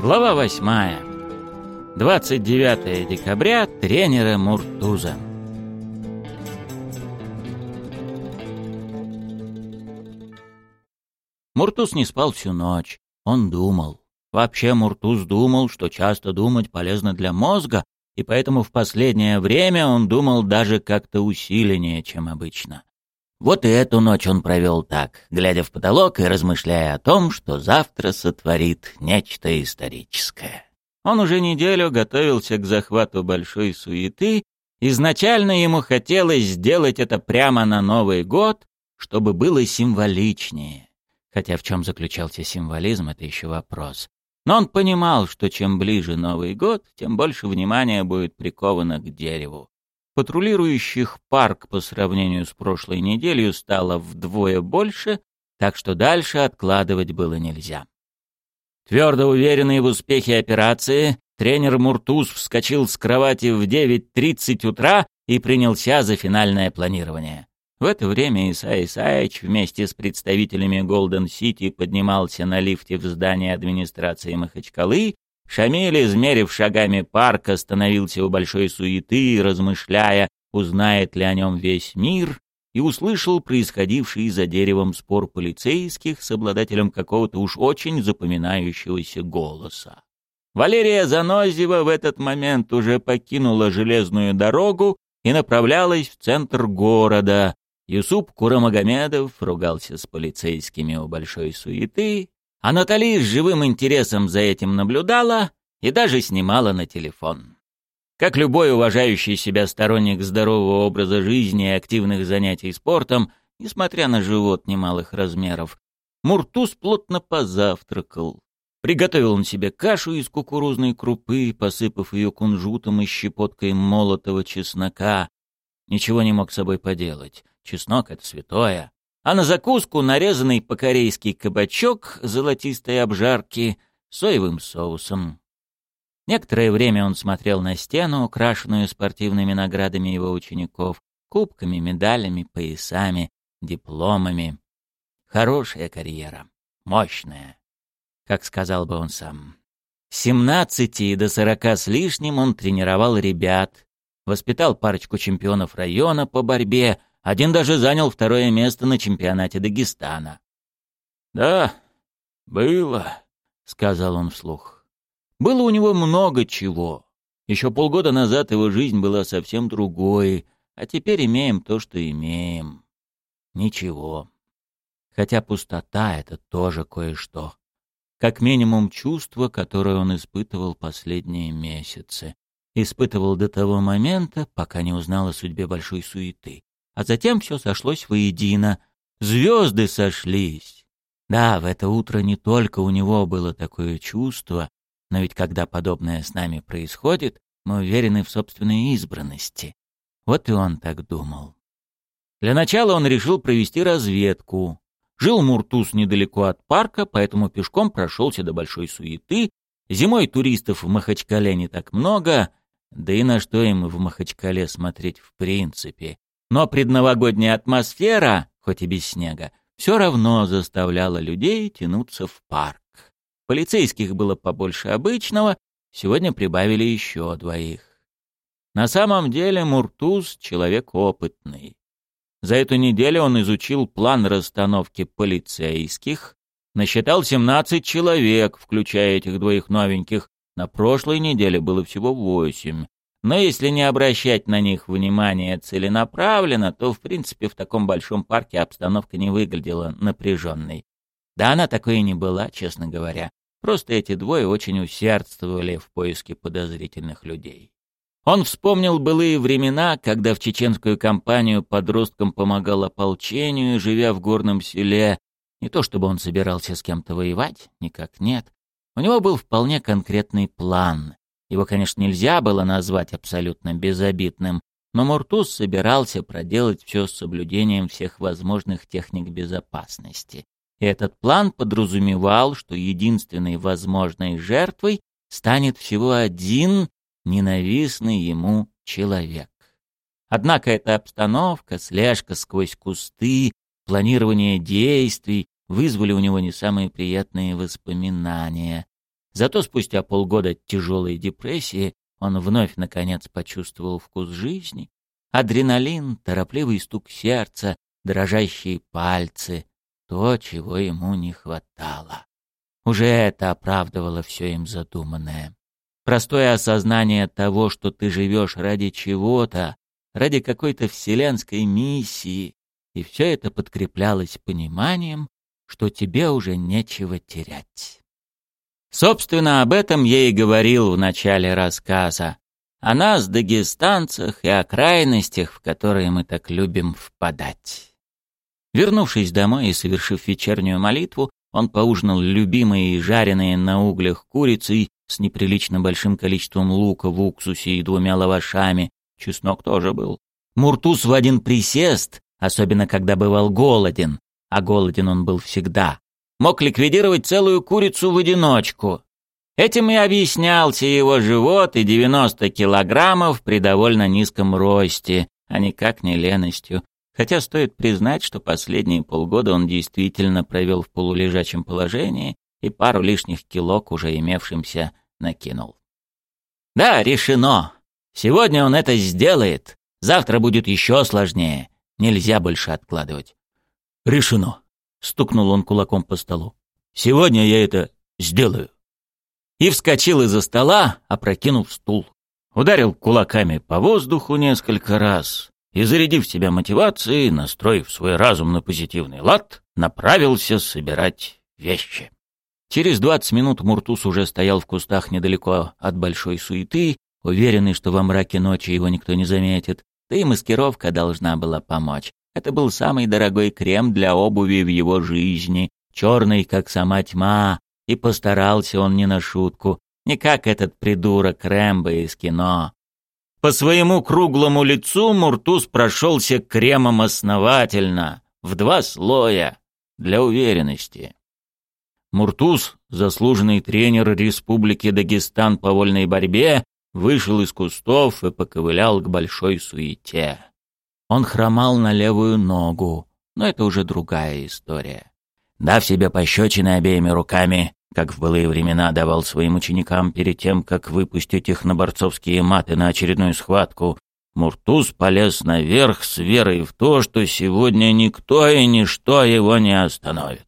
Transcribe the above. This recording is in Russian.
Глава восьмая. 29 декабря. Тренера Муртуза. Муртуз не спал всю ночь. Он думал. Вообще Муртуз думал, что часто думать полезно для мозга, и поэтому в последнее время он думал даже как-то усиленнее, чем обычно. Вот и эту ночь он провел так, глядя в потолок и размышляя о том, что завтра сотворит нечто историческое. Он уже неделю готовился к захвату большой суеты. Изначально ему хотелось сделать это прямо на Новый год, чтобы было символичнее. Хотя в чем заключался символизм, это еще вопрос. Но он понимал, что чем ближе Новый год, тем больше внимания будет приковано к дереву. Патрулирующих парк по сравнению с прошлой неделей стало вдвое больше, так что дальше откладывать было нельзя. Твердо уверенный в успехе операции, тренер Муртуз вскочил с кровати в 9.30 утра и принялся за финальное планирование. В это время Исай Исаевич вместе с представителями Голден-Сити поднимался на лифте в здание администрации Махачкалы Шамиль, измерив шагами парк, остановился у большой суеты, размышляя, узнает ли о нем весь мир, и услышал происходивший за деревом спор полицейских с обладателем какого-то уж очень запоминающегося голоса. Валерия Занозева в этот момент уже покинула железную дорогу и направлялась в центр города. Юсуп Курамагомедов ругался с полицейскими у большой суеты, а Натали с живым интересом за этим наблюдала и даже снимала на телефон. Как любой уважающий себя сторонник здорового образа жизни и активных занятий спортом, несмотря на живот немалых размеров, Муртуз плотно позавтракал. Приготовил он себе кашу из кукурузной крупы, посыпав ее кунжутом и щепоткой молотого чеснока. Ничего не мог с собой поделать. Чеснок — это святое а на закуску нарезанный по-корейски кабачок золотистой обжарки соевым соусом. Некоторое время он смотрел на стену, украшенную спортивными наградами его учеников, кубками, медалями, поясами, дипломами. Хорошая карьера, мощная, как сказал бы он сам. С 17 до сорока с лишним он тренировал ребят, воспитал парочку чемпионов района по борьбе, один даже занял второе место на чемпионате Дагестана. «Да, было», — сказал он вслух. «Было у него много чего. Еще полгода назад его жизнь была совсем другой, а теперь имеем то, что имеем. Ничего. Хотя пустота — это тоже кое-что. Как минимум чувство, которое он испытывал последние месяцы. Испытывал до того момента, пока не узнал о судьбе большой суеты а затем все сошлось воедино. Звезды сошлись. Да, в это утро не только у него было такое чувство, но ведь когда подобное с нами происходит, мы уверены в собственной избранности. Вот и он так думал. Для начала он решил провести разведку. Жил Муртуз недалеко от парка, поэтому пешком прошелся до большой суеты. Зимой туристов в Махачкале не так много, да и на что им в Махачкале смотреть в принципе. Но предновогодняя атмосфера, хоть и без снега, все равно заставляла людей тянуться в парк. Полицейских было побольше обычного, сегодня прибавили еще двоих. На самом деле Муртуз — человек опытный. За эту неделю он изучил план расстановки полицейских, насчитал 17 человек, включая этих двоих новеньких. На прошлой неделе было всего восемь. Но если не обращать на них внимания целенаправленно, то, в принципе, в таком большом парке обстановка не выглядела напряженной. Да она такой и не была, честно говоря. Просто эти двое очень усердствовали в поиске подозрительных людей. Он вспомнил былые времена, когда в чеченскую кампанию подросткам помогал ополчению, живя в горном селе. Не то чтобы он собирался с кем-то воевать, никак нет. У него был вполне конкретный план. Его, конечно, нельзя было назвать абсолютно безобидным, но Муртуз собирался проделать все с соблюдением всех возможных техник безопасности. И этот план подразумевал, что единственной возможной жертвой станет всего один ненавистный ему человек. Однако эта обстановка, слежка сквозь кусты, планирование действий вызвали у него не самые приятные воспоминания. Зато спустя полгода тяжелой депрессии он вновь, наконец, почувствовал вкус жизни. Адреналин, торопливый стук сердца, дрожащие пальцы — то, чего ему не хватало. Уже это оправдывало все им задуманное. Простое осознание того, что ты живешь ради чего-то, ради какой-то вселенской миссии, и все это подкреплялось пониманием, что тебе уже нечего терять. Собственно, об этом я и говорил в начале рассказа. О нас, дагестанцах, и о крайностях, в которые мы так любим впадать. Вернувшись домой и совершив вечернюю молитву, он поужинал любимой и жареной на углях курицей с неприлично большим количеством лука в уксусе и двумя лавашами. Чеснок тоже был. Муртуз в один присест, особенно когда бывал голоден, а голоден он был всегда, мог ликвидировать целую курицу в одиночку. Этим и объяснялся его живот и 90 килограммов при довольно низком росте, а никак не леностью. Хотя стоит признать, что последние полгода он действительно провел в полулежачем положении и пару лишних кило к уже имевшимся накинул. Да, решено. Сегодня он это сделает. Завтра будет еще сложнее. Нельзя больше откладывать. Решено. Стукнул он кулаком по столу. Сегодня я это сделаю. И вскочил из-за стола, опрокинув стул. Ударил кулаками по воздуху несколько раз и, зарядив себя мотивацией, настроив свой разум на позитивный лад, направился собирать вещи. Через двадцать минут Муртус уже стоял в кустах недалеко от большой суеты, уверенный, что во мраке ночи его никто не заметит, да и маскировка должна была помочь. Это был самый дорогой крем для обуви в его жизни, черный, как сама тьма, и постарался он не на шутку, не как этот придурок Рэмбо из кино. По своему круглому лицу Муртуз прошелся кремом основательно, в два слоя, для уверенности. Муртуз, заслуженный тренер Республики Дагестан по вольной борьбе, вышел из кустов и поковылял к большой суете. Он хромал на левую ногу, но это уже другая история. Дав себе пощечины обеими руками, как в былые времена давал своим ученикам перед тем, как выпустить их на борцовские маты на очередную схватку, Муртуз полез наверх с верой в то, что сегодня никто и ничто его не остановит.